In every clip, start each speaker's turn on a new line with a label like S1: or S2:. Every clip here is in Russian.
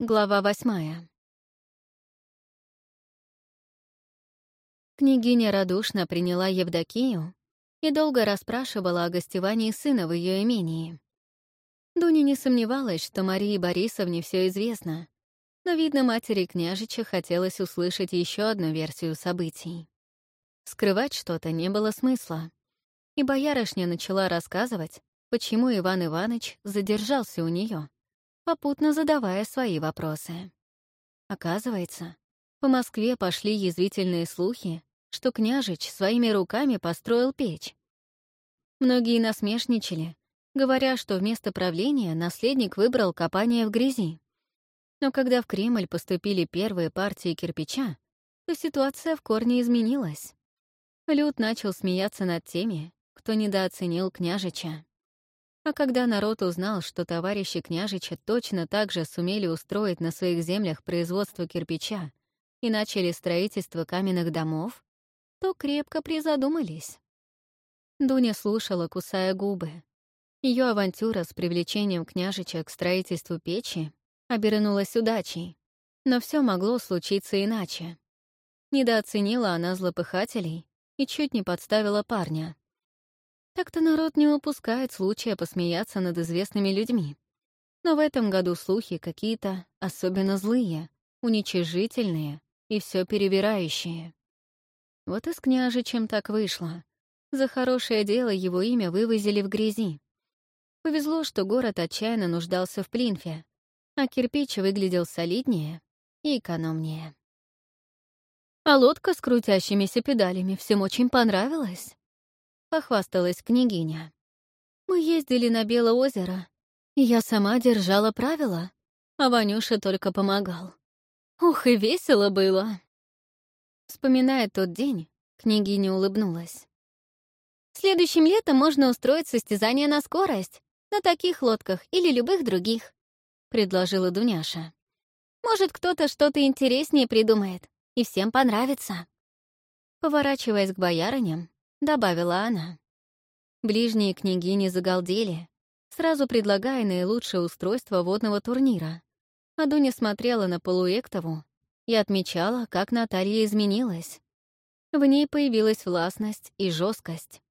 S1: Глава восьмая. Княгиня радушно приняла Евдокию и долго расспрашивала о гостевании сына в ее имении. Дуня не сомневалась, что Марии Борисовне все известно, но, видно, матери княжича хотелось услышать еще одну версию событий. Скрывать что-то не было смысла, и боярышня начала рассказывать, почему Иван Иванович задержался у нее попутно задавая свои вопросы. Оказывается, по Москве пошли язвительные слухи, что княжич своими руками построил печь. Многие насмешничали, говоря, что вместо правления наследник выбрал копание в грязи. Но когда в Кремль поступили первые партии кирпича, то ситуация в корне изменилась. Люд начал смеяться над теми, кто недооценил княжича. А когда народ узнал, что товарищи княжича точно так же сумели устроить на своих землях производство кирпича и начали строительство каменных домов, то крепко призадумались. Дуня слушала, кусая губы. Ее авантюра с привлечением княжича к строительству печи обернулась удачей, но все могло случиться иначе. Недооценила она злопыхателей и чуть не подставила парня. Так-то народ не упускает случая посмеяться над известными людьми. Но в этом году слухи какие-то особенно злые, уничижительные и все перебирающие. Вот и с княжичем так вышло. За хорошее дело его имя вывозили в грязи. Повезло, что город отчаянно нуждался в плинфе, а кирпич выглядел солиднее и экономнее. А лодка с крутящимися педалями всем очень понравилась. — похвасталась княгиня. «Мы ездили на Белоозеро, и я сама держала правила, а Ванюша только помогал. Ух, и весело было!» Вспоминая тот день, княгиня улыбнулась. «Следующим летом можно устроить состязание на скорость, на таких лодках или любых других», — предложила Дуняша. «Может, кто-то что-то интереснее придумает, и всем понравится». Поворачиваясь к боярыням, — добавила она. Ближние княгини загалдели, сразу предлагая наилучшее устройство водного турнира. А Дуня смотрела на Полуэктову и отмечала, как Наталья изменилась. В ней появилась властность и жесткость,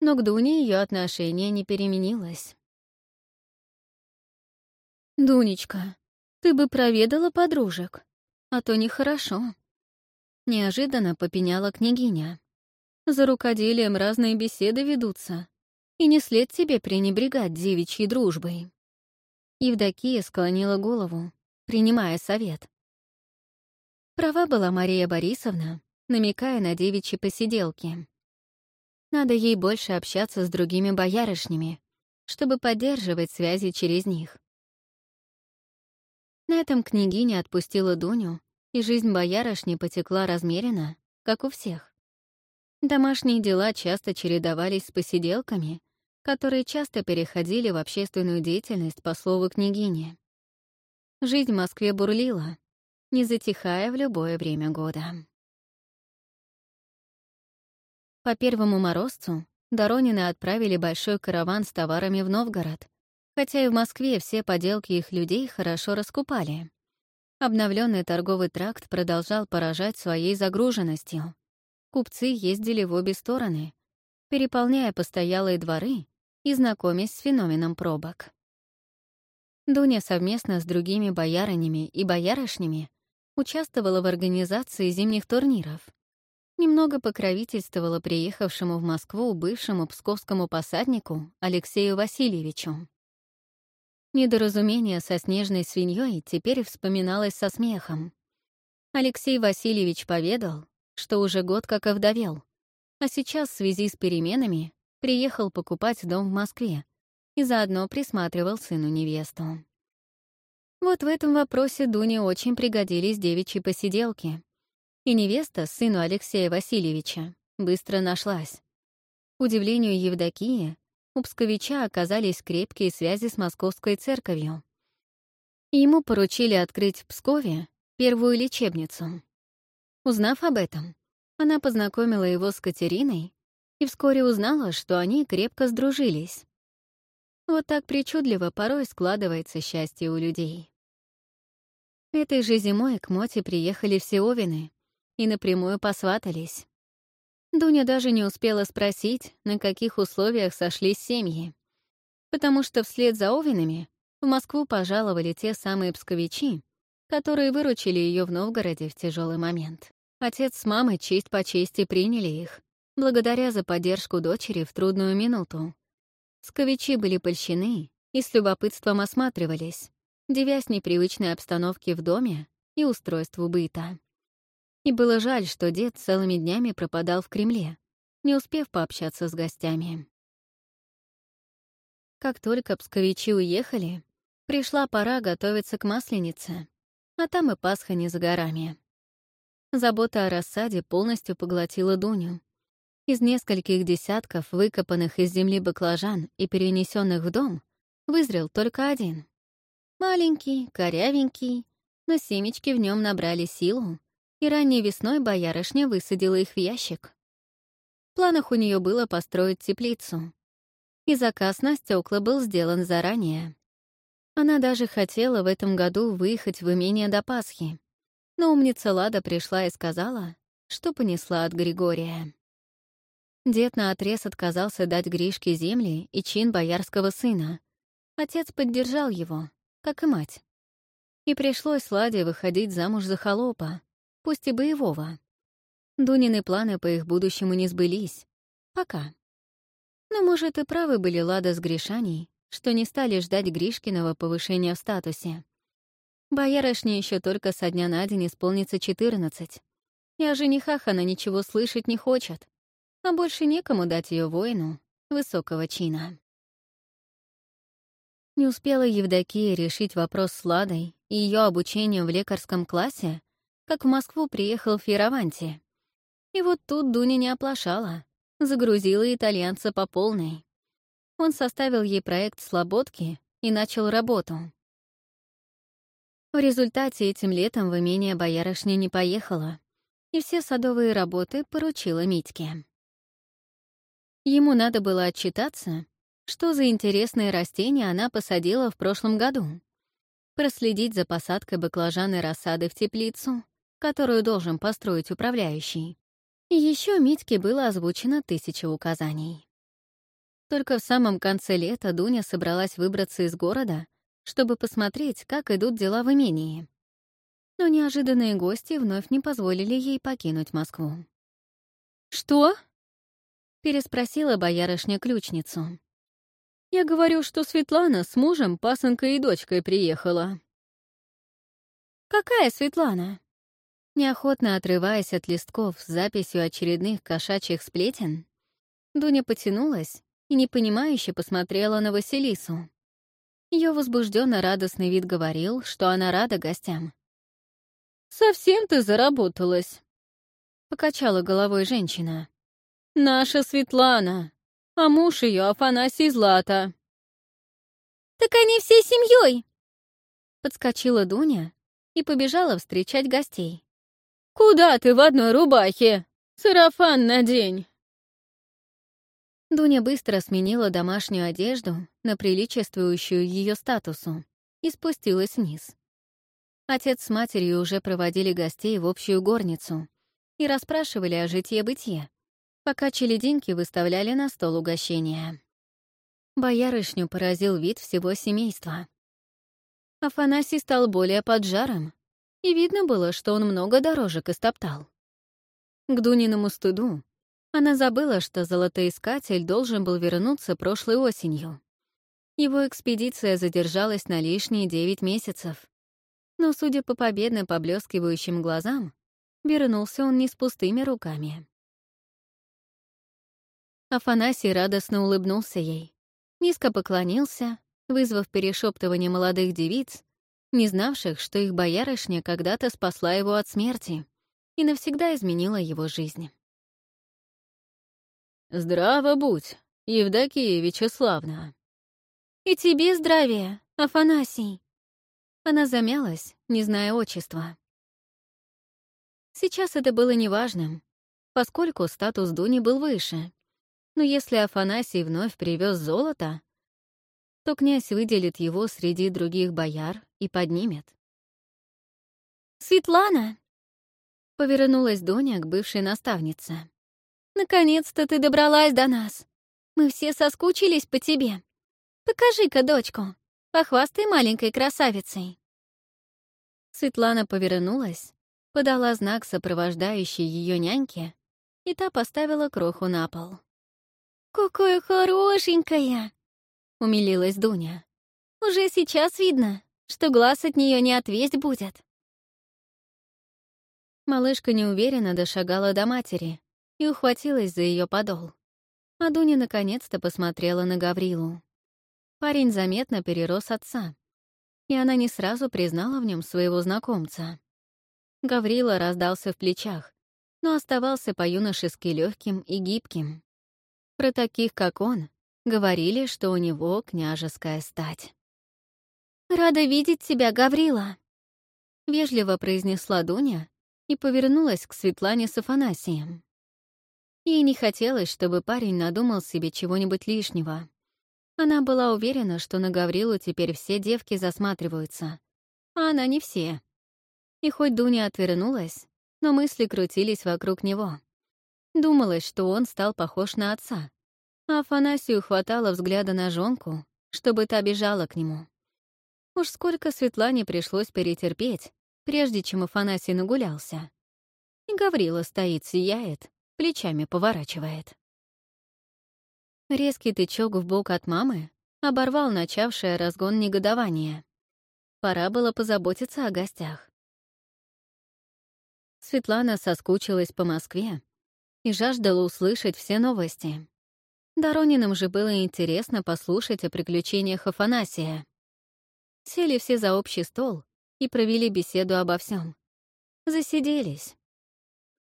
S1: но к Дуне ее отношение не переменилось. «Дунечка, ты бы проведала подружек, а то нехорошо», — неожиданно попеняла княгиня. За рукоделием разные беседы ведутся, и не след тебе пренебрегать девичьей дружбой. Евдокия склонила голову, принимая совет. Права была Мария Борисовна, намекая на девичьи посиделки. Надо ей больше общаться с другими боярышнями, чтобы поддерживать связи через них. На этом княгиня отпустила Дуню, и жизнь боярышни потекла размеренно, как у всех. Домашние дела часто чередовались с посиделками, которые часто переходили в общественную деятельность по слову княгини. Жизнь в Москве бурлила, не затихая в любое время года. По первому морозцу Доронины отправили большой караван с товарами в Новгород, хотя и в Москве все поделки их людей хорошо раскупали. Обновленный торговый тракт продолжал поражать своей загруженностью. Купцы ездили в обе стороны, переполняя постоялые дворы и знакомясь с феноменом пробок. Дуня совместно с другими боярынями и боярышнями участвовала в организации зимних турниров, немного покровительствовала приехавшему в Москву бывшему псковскому посаднику Алексею Васильевичу. Недоразумение со снежной свиньей теперь вспоминалось со смехом. Алексей Васильевич поведал, что уже год как овдовел, а сейчас в связи с переменами приехал покупать дом в Москве и заодно присматривал сыну невесту. Вот в этом вопросе Дуне очень пригодились девичьи посиделки. И невеста, сыну Алексея Васильевича, быстро нашлась. К удивлению Евдокии, у Псковича оказались крепкие связи с московской церковью. Ему поручили открыть в Пскове первую лечебницу. Узнав об этом, она познакомила его с Катериной и вскоре узнала, что они крепко сдружились. Вот так причудливо порой складывается счастье у людей. Этой же зимой к Моте приехали все Овины и напрямую посватались. Дуня даже не успела спросить, на каких условиях сошлись семьи, потому что вслед за Овинами в Москву пожаловали те самые псковичи, которые выручили ее в Новгороде в тяжелый момент. Отец с мамой честь по чести приняли их, благодаря за поддержку дочери в трудную минуту. Псковичи были польщены и с любопытством осматривались, девясь непривычной обстановке в доме и устройству быта. И было жаль, что дед целыми днями пропадал в Кремле, не успев пообщаться с гостями. Как только псковичи уехали, пришла пора готовиться к Масленице, а там и Пасха не за горами. Забота о рассаде полностью поглотила Дуню. Из нескольких десятков выкопанных из земли баклажан и перенесенных в дом вызрел только один. Маленький, корявенький, но семечки в нем набрали силу, и ранней весной боярышня высадила их в ящик. В планах у нее было построить теплицу. И заказ на стекла был сделан заранее. Она даже хотела в этом году выехать в имение до Пасхи. Но умница Лада пришла и сказала, что понесла от Григория. Дед наотрез отказался дать Гришке земли и чин боярского сына. Отец поддержал его, как и мать. И пришлось Ладе выходить замуж за холопа, пусть и боевого. Дунины планы по их будущему не сбылись. Пока. Но, может, и правы были Лада с Гришаней, что не стали ждать Гришкиного повышения в статусе. Боярышне еще только со дня на день исполнится 14, и о женихах она ничего слышать не хочет, а больше некому дать ее воину высокого чина. Не успела Евдокия решить вопрос с Ладой и ее обучением в лекарском классе, как в Москву приехал Фираванти. И вот тут Дуня не оплошала, загрузила итальянца по полной. Он составил ей проект слободки и начал работу. В результате этим летом в имение боярышня не поехала, и все садовые работы поручила Митьке. Ему надо было отчитаться, что за интересные растения она посадила в прошлом году, проследить за посадкой баклажаны рассады в теплицу, которую должен построить управляющий. И еще Митьке было озвучено тысяча указаний. Только в самом конце лета Дуня собралась выбраться из города, чтобы посмотреть, как идут дела в имении. Но неожиданные гости вновь не позволили ей покинуть Москву. «Что?» — переспросила боярышня ключницу. «Я говорю, что Светлана с мужем, пасынкой и дочкой приехала». «Какая Светлана?» Неохотно отрываясь от листков с записью очередных кошачьих сплетен, Дуня потянулась и непонимающе посмотрела на Василису. Ее возбужденно радостный вид говорил, что она рада гостям. «Совсем ты заработалась», — покачала головой женщина. «Наша Светлана, а муж ее Афанасий Злата». «Так они всей семьей!» Подскочила Дуня и побежала встречать гостей. «Куда ты в одной рубахе? Сарафан надень!» Дуня быстро сменила домашнюю одежду на приличествующую ее статусу и спустилась вниз. Отец с матерью уже проводили гостей в общую горницу и расспрашивали о житье-бытие, пока челединки выставляли на стол угощения. Боярышню поразил вид всего семейства. Афанасий стал более поджаром, и видно было, что он много дорожек истоптал. К Дуниному стыду она забыла, что золотоискатель должен был вернуться прошлой осенью. Его экспедиция задержалась на лишние девять месяцев. Но, судя по победно поблескивающим глазам, вернулся он не с пустыми руками. Афанасий радостно улыбнулся ей, низко поклонился, вызвав перешептывание молодых девиц, не знавших, что их боярышня когда-то спасла его от смерти и навсегда изменила его жизнь. «Здраво будь, Евдокия Вячеславна!» «И тебе здравия, Афанасий!» Она замялась, не зная отчества. Сейчас это было неважным, поскольку статус Дуни был выше. Но если Афанасий вновь привез золото, то князь выделит его среди других бояр и поднимет. Светлана!» Повернулась Доня к бывшей наставнице. «Наконец-то ты добралась до нас. Мы все соскучились по тебе. Покажи-ка дочку, похвастай маленькой красавицей». Светлана повернулась, подала знак сопровождающей ее няньке, и та поставила кроху на пол. «Какая хорошенькая!» — умилилась Дуня. «Уже сейчас видно, что глаз от нее не отвесть будет». Малышка неуверенно дошагала до матери и ухватилась за ее подол. А Дуня наконец-то посмотрела на Гаврилу. Парень заметно перерос отца, и она не сразу признала в нем своего знакомца. Гаврила раздался в плечах, но оставался по-юношески легким и гибким. Про таких, как он, говорили, что у него княжеская стать. «Рада видеть тебя, Гаврила!» — вежливо произнесла Дуня и повернулась к Светлане с Афанасием. Ей не хотелось, чтобы парень надумал себе чего-нибудь лишнего. Она была уверена, что на Гаврилу теперь все девки засматриваются, а она не все. И хоть Дуня отвернулась, но мысли крутились вокруг него. Думалось, что он стал похож на отца, а Афанасию хватало взгляда на жонку, чтобы та бежала к нему. Уж сколько Светлане пришлось перетерпеть, прежде чем Афанасий нагулялся. И Гаврила стоит, сияет, плечами поворачивает. Резкий тычок в бок от мамы оборвал начавшее разгон негодования. Пора было позаботиться о гостях. Светлана соскучилась по Москве и жаждала услышать все новости. Дорониным же было интересно послушать о приключениях Афанасия. Сели все за общий стол и провели беседу обо всем. Засиделись.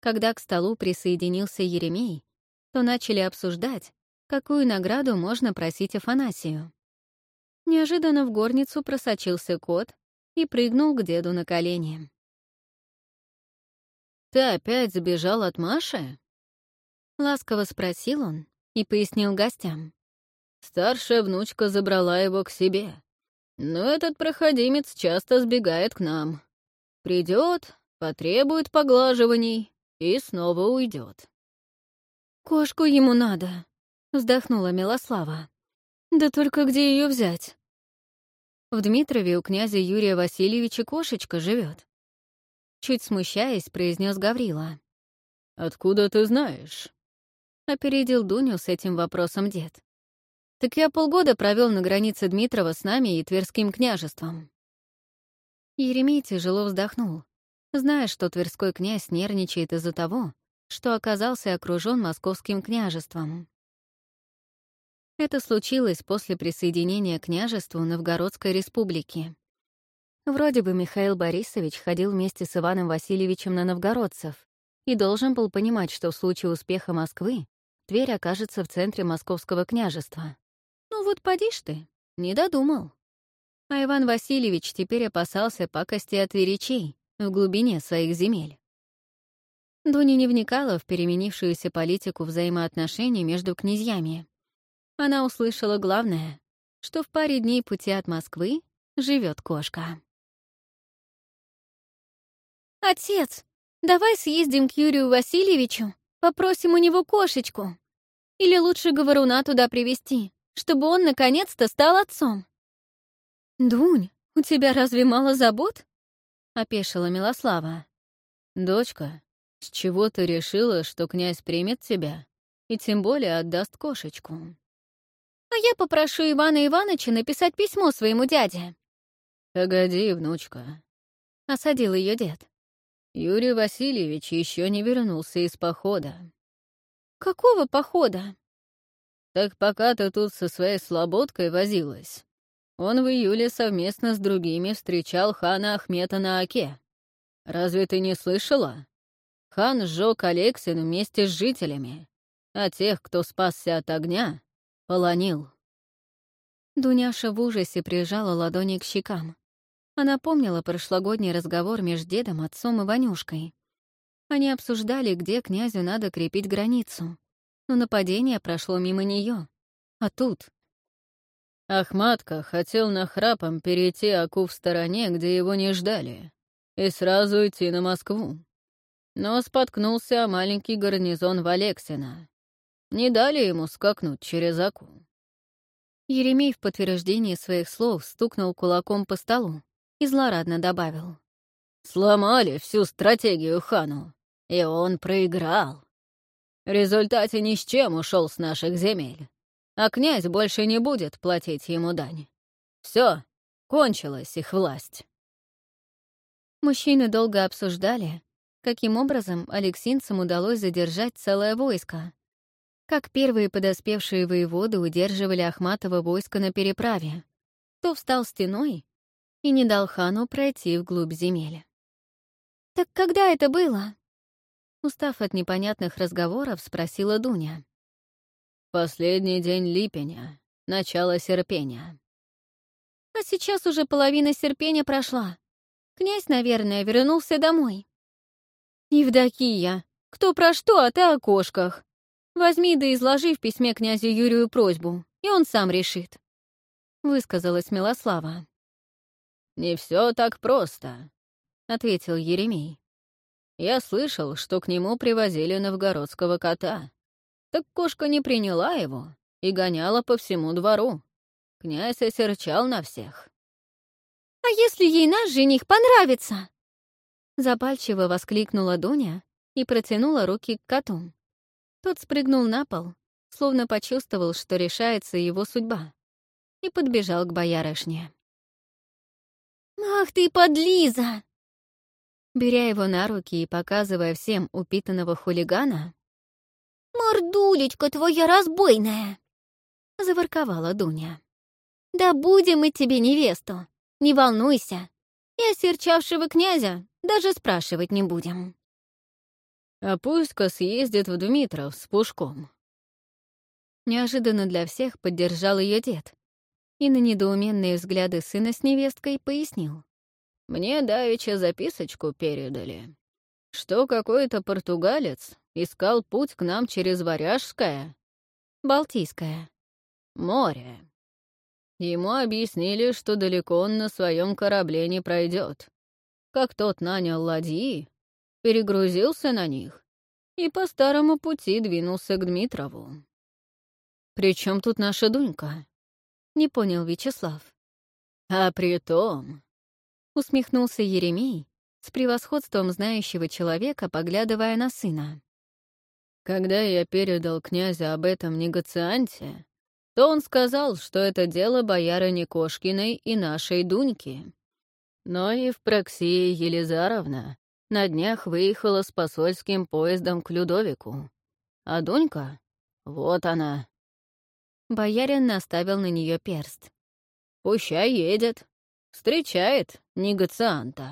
S1: Когда к столу присоединился Еремей, то начали обсуждать, какую награду можно просить Афанасию. Неожиданно в горницу просочился кот и прыгнул к деду на колени. «Ты опять сбежал от Маши?» Ласково спросил он и пояснил гостям. «Старшая внучка забрала его к себе. Но этот проходимец часто сбегает к нам. Придет, потребует поглаживаний и снова уйдет. «Кошку ему надо», — вздохнула Милослава. «Да только где ее взять?» В Дмитрове у князя Юрия Васильевича кошечка живет. Чуть смущаясь, произнес Гаврила. «Откуда ты знаешь?» Опередил Дуню с этим вопросом дед. Так я полгода провел на границе Дмитрова с нами и Тверским княжеством. Еремей тяжело вздохнул, зная, что Тверской князь нервничает из-за того, что оказался окружен московским княжеством. Это случилось после присоединения к княжеству Новгородской республики. Вроде бы Михаил Борисович ходил вместе с Иваном Васильевичем на новгородцев и должен был понимать, что в случае успеха Москвы Тверь окажется в центре московского княжества. Ну вот поди ж ты, не додумал. А Иван Васильевич теперь опасался пакости от веричей в глубине своих земель. Дуня не вникала в переменившуюся политику взаимоотношений между князьями. Она услышала главное, что в паре дней пути от Москвы живет кошка. «Отец, давай съездим к Юрию Васильевичу, попросим у него кошечку. Или лучше говоруна туда привести чтобы он наконец-то стал отцом. «Дунь, у тебя разве мало забот?» — опешила Милослава. «Дочка, с чего ты решила, что князь примет тебя и тем более отдаст кошечку?» «А я попрошу Ивана Ивановича написать письмо своему дяде». «Погоди, внучка», — осадил ее дед. Юрий Васильевич еще не вернулся из похода. «Какого похода?» Так пока ты тут со своей слободкой возилась, он в июле совместно с другими встречал хана Ахмета на Оке. Разве ты не слышала? Хан сжег Алексин вместе с жителями, а тех, кто спасся от огня, полонил. Дуняша в ужасе прижала ладони к щекам. Она помнила прошлогодний разговор между дедом, отцом и Ванюшкой. Они обсуждали, где князю надо крепить границу но нападение прошло мимо нее. А тут... Ахматка хотел нахрапом перейти Аку в стороне, где его не ждали,
S2: и сразу идти на Москву. Но споткнулся маленький гарнизон Валексина. Не дали ему скакнуть через Аку.
S1: Еремей в подтверждение своих слов стукнул кулаком по столу и злорадно добавил.
S2: «Сломали всю стратегию хану, и он проиграл. В результате ни с чем ушел с наших земель, а князь больше не будет платить ему дань. Все, кончилась их власть».
S1: Мужчины долго обсуждали, каким образом алексинцам удалось задержать целое войско, как первые подоспевшие воеводы удерживали Ахматова войско на переправе, то встал стеной и не дал хану пройти вглубь земель. «Так когда это было?» Устав от непонятных разговоров, спросила Дуня.
S2: «Последний день липеня, начало серпения».
S1: «А сейчас уже половина серпения прошла. Князь, наверное, вернулся домой». «Евдокия, кто про что, а ты о кошках. Возьми да изложи в письме князю Юрию просьбу, и он сам решит», — высказалась Милослава.
S2: «Не все так просто», — ответил
S1: Еремей.
S2: «Я слышал, что к нему привозили новгородского кота. Так кошка не приняла его и гоняла по всему двору. Князь осерчал на всех».
S1: «А если ей наш жених понравится?» Запальчиво воскликнула Дуня и протянула руки к коту. Тот спрыгнул на пол, словно почувствовал, что решается его судьба, и подбежал к боярышне. «Ах ты, подлиза!» Беря его на руки и показывая всем упитанного хулигана, «Мордулечка твоя разбойная!» — заворковала Дуня. «Да будем мы тебе невесту, не волнуйся, и осерчавшего князя даже спрашивать не будем».
S2: А пусть-ка съездит в Дмитров с Пушком.
S1: Неожиданно для всех поддержал ее дед и на недоуменные взгляды сына с невесткой пояснил.
S2: «Мне давеча записочку передали, что какой-то португалец искал путь к нам через Варяжское,
S1: Балтийское,
S2: море. Ему объяснили, что далеко он на своем корабле не пройдет. Как тот нанял ладьи, перегрузился на них и по старому пути двинулся к Дмитрову.
S1: «При чем тут наша Дунька?» — не понял Вячеслав.
S2: «А при том...»
S1: — усмехнулся Еремей, с превосходством знающего человека, поглядывая на сына.
S2: «Когда я передал князю об этом негацианте, то он сказал, что это дело боярыни Кошкиной и нашей Дуньки. Но и в Проксии Елизаровна на днях выехала с посольским поездом к Людовику. А Дунька? Вот она.
S1: Боярин наставил на нее перст.
S2: Пущай едет. Встречает негацианта.